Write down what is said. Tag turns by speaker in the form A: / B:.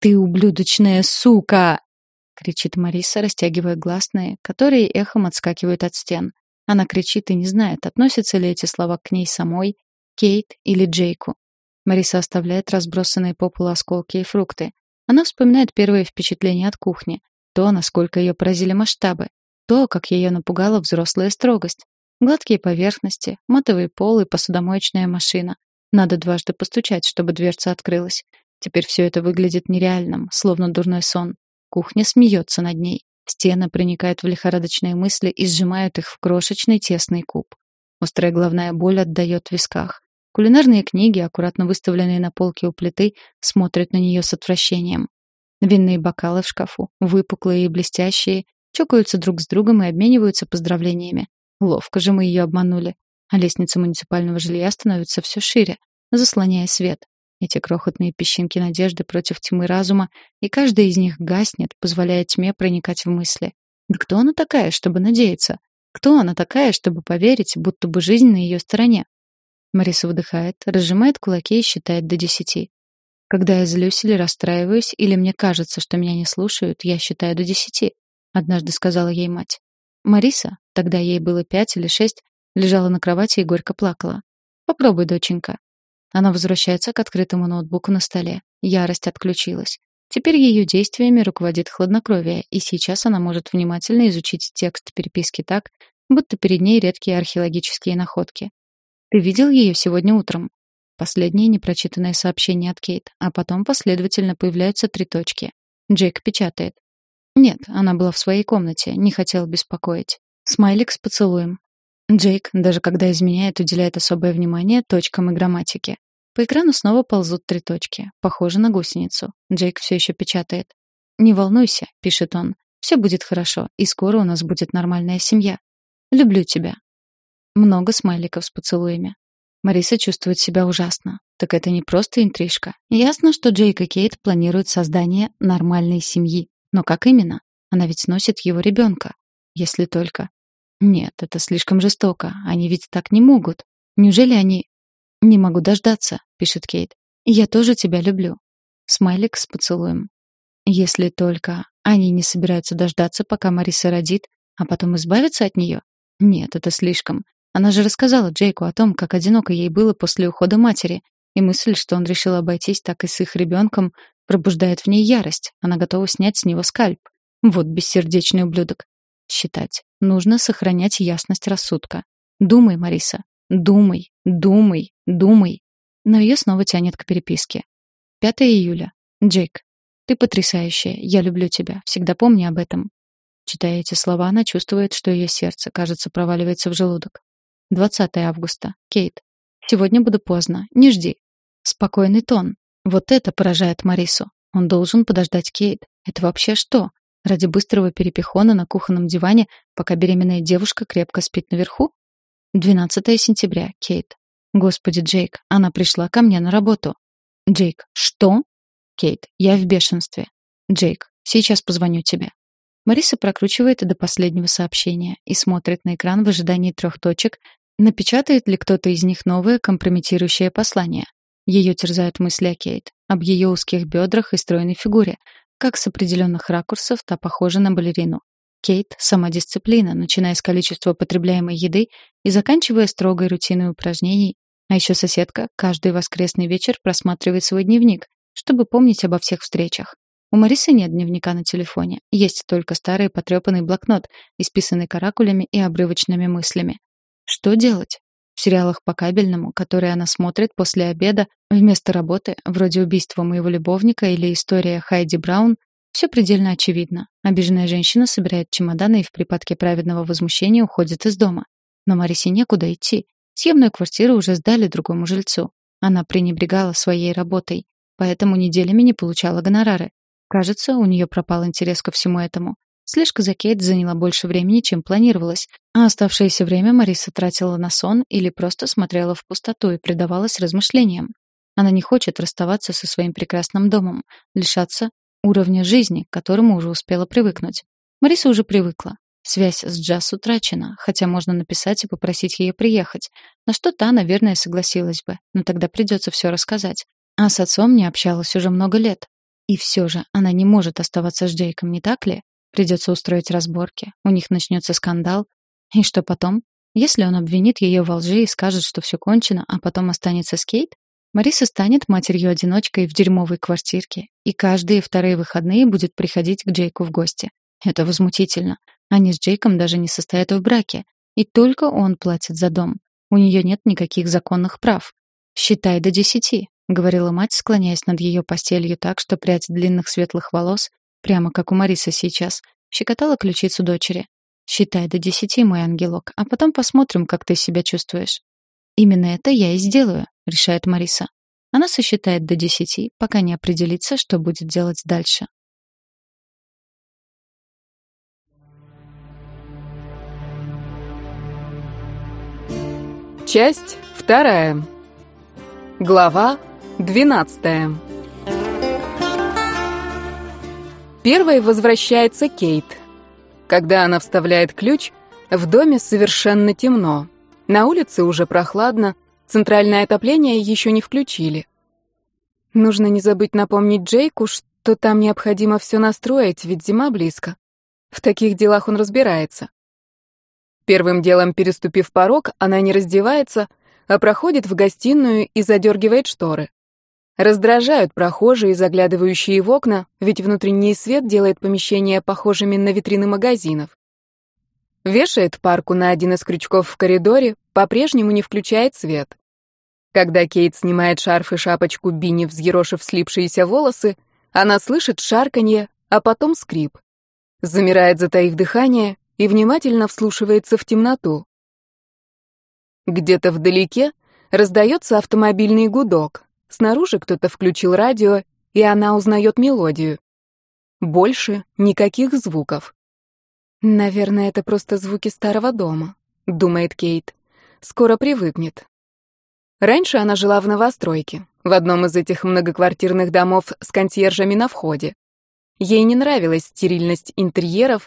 A: «Ты ублюдочная сука!» — кричит Мариса, растягивая гласные, которые эхом отскакивают от стен. Она кричит и не знает, относятся ли эти слова к ней самой, Кейт или Джейку. Мариса оставляет разбросанные по полу осколки и фрукты. Она вспоминает первые впечатления от кухни, то, насколько ее поразили масштабы, то, как ее напугала взрослая строгость. Гладкие поверхности, матовый пол и посудомоечная машина. Надо дважды постучать, чтобы дверца открылась. Теперь все это выглядит нереальным, словно дурной сон. Кухня смеется над ней. Стены проникают в лихорадочные мысли и сжимают их в крошечный тесный куб. Острая головная боль отдает в висках. Кулинарные книги, аккуратно выставленные на полке у плиты, смотрят на нее с отвращением. Винные бокалы в шкафу, выпуклые и блестящие, чокаются друг с другом и обмениваются поздравлениями. Ловко же мы ее обманули. А лестница муниципального жилья становится все шире, заслоняя свет. Эти крохотные песчинки надежды против тьмы разума, и каждая из них гаснет, позволяя тьме проникать в мысли. Да кто она такая, чтобы надеяться? Кто она такая, чтобы поверить, будто бы жизнь на ее стороне? Мариса выдыхает, разжимает кулаки и считает до десяти. Когда я злюсь или расстраиваюсь, или мне кажется, что меня не слушают, я считаю до десяти, однажды сказала ей мать. Мариса, тогда ей было пять или шесть, лежала на кровати и горько плакала. Попробуй, доченька, она возвращается к открытому ноутбуку на столе. Ярость отключилась. Теперь ее действиями руководит хладнокровие, и сейчас она может внимательно изучить текст переписки так, будто перед ней редкие археологические находки. «Ты видел ее сегодня утром?» Последнее непрочитанное сообщение от Кейт, а потом последовательно появляются три точки. Джейк печатает. Нет, она была в своей комнате, не хотел беспокоить. Смайлик с поцелуем. Джейк, даже когда изменяет, уделяет особое внимание точкам и грамматике. По экрану снова ползут три точки. Похоже на гусеницу. Джейк все еще печатает. «Не волнуйся», — пишет он. «Все будет хорошо, и скоро у нас будет нормальная семья. Люблю тебя». Много смайликов с поцелуями. Мариса чувствует себя ужасно. Так это не просто интрижка. Ясно, что Джейк и Кейт планируют создание нормальной семьи. Но как именно? Она ведь носит его ребенка. Если только... Нет, это слишком жестоко. Они ведь так не могут. Неужели они... Не могу дождаться, пишет Кейт. Я тоже тебя люблю. Смайлик с поцелуем. Если только они не собираются дождаться, пока Мариса родит, а потом избавиться от нее? Нет, это слишком. Она же рассказала Джейку о том, как одиноко ей было после ухода матери, и мысль, что он решил обойтись так и с их ребенком, пробуждает в ней ярость. Она готова снять с него скальп. Вот бессердечный ублюдок. Считать. Нужно сохранять ясность рассудка. Думай, Мариса. Думай, думай, думай. Но ее снова тянет к переписке. 5 июля. Джейк. Ты потрясающая. Я люблю тебя. Всегда помни об этом. Читая эти слова, она чувствует, что ее сердце, кажется, проваливается в желудок. 20 августа. Кейт. Сегодня буду поздно. Не жди. Спокойный тон. Вот это поражает Марису. Он должен подождать Кейт. Это вообще что? Ради быстрого перепихона на кухонном диване, пока беременная девушка крепко спит наверху? 12 сентября. Кейт. Господи, Джейк, она пришла ко мне на работу. Джейк. Что? Кейт. Я в бешенстве. Джейк. Сейчас позвоню тебе. Мариса прокручивает до последнего сообщения и смотрит на экран в ожидании трех точек, напечатает ли кто-то из них новое компрометирующее послание. Ее терзают мысли о Кейт, об ее узких бедрах и стройной фигуре, как с определенных ракурсов та похожа на балерину. Кейт — сама дисциплина, начиная с количества потребляемой еды и заканчивая строгой рутиной упражнений. А еще соседка каждый воскресный вечер просматривает свой дневник, чтобы помнить обо всех встречах. У Марисы нет дневника на телефоне, есть только старый потрепанный блокнот, исписанный каракулями и обрывочными мыслями. Что делать? В сериалах по кабельному, которые она смотрит после обеда, вместо работы, вроде убийства моего любовника или история Хайди Браун, все предельно очевидно. Обиженная женщина собирает чемоданы и в припадке праведного возмущения уходит из дома. Но Марисе некуда идти. Съемную квартиру уже сдали другому жильцу. Она пренебрегала своей работой, поэтому неделями не получала гонорары. Кажется, у нее пропал интерес ко всему этому. Слежка за Кейт заняла больше времени, чем планировалось, а оставшееся время Мариса тратила на сон или просто смотрела в пустоту и предавалась размышлениям. Она не хочет расставаться со своим прекрасным домом, лишаться уровня жизни, к которому уже успела привыкнуть. Мариса уже привыкла. Связь с Джаз утрачена, хотя можно написать и попросить ее приехать. На что та, наверное, согласилась бы, но тогда придется все рассказать. А с отцом не общалась уже много лет. И все же она не может оставаться с Джейком, не так ли? Придется устроить разборки, у них начнется скандал. И что потом? Если он обвинит ее во лжи и скажет, что все кончено, а потом останется с Кейт, Мариса станет матерью-одиночкой в дерьмовой квартирке и каждые вторые выходные будет приходить к Джейку в гости. Это возмутительно. Они с Джейком даже не состоят в браке, и только он платит за дом. У нее нет никаких законных прав. «Считай до десяти», — говорила мать, склоняясь над ее постелью так, что прядь длинных светлых волос, прямо как у Марисы сейчас, щекотала ключицу дочери. «Считай до десяти, мой ангелок, а потом посмотрим, как ты себя чувствуешь». «Именно это я и сделаю», — решает Мариса. Она сосчитает до десяти, пока не определится, что будет делать дальше.
B: Часть вторая. Глава двенадцатая. Первой возвращается Кейт. Когда она вставляет ключ, в доме совершенно темно. На улице уже прохладно, центральное отопление еще не включили. Нужно не забыть напомнить Джейку, что там необходимо все настроить, ведь зима близко. В таких делах он разбирается. Первым делом, переступив порог, она не раздевается, а проходит в гостиную и задергивает шторы. Раздражают прохожие, заглядывающие в окна, ведь внутренний свет делает помещения похожими на витрины магазинов. Вешает парку на один из крючков в коридоре, по-прежнему не включает свет. Когда Кейт снимает шарф и шапочку Бини, взъерошив слипшиеся волосы, она слышит шарканье, а потом скрип. Замирает, затаив дыхание, и внимательно вслушивается в темноту. Где-то вдалеке раздается автомобильный гудок. Снаружи кто-то включил радио, и она узнает мелодию. Больше никаких звуков. «Наверное, это просто звуки старого дома», — думает Кейт. «Скоро привыкнет». Раньше она жила в новостройке, в одном из этих многоквартирных домов с консьержами на входе. Ей не нравилась стерильность интерьеров,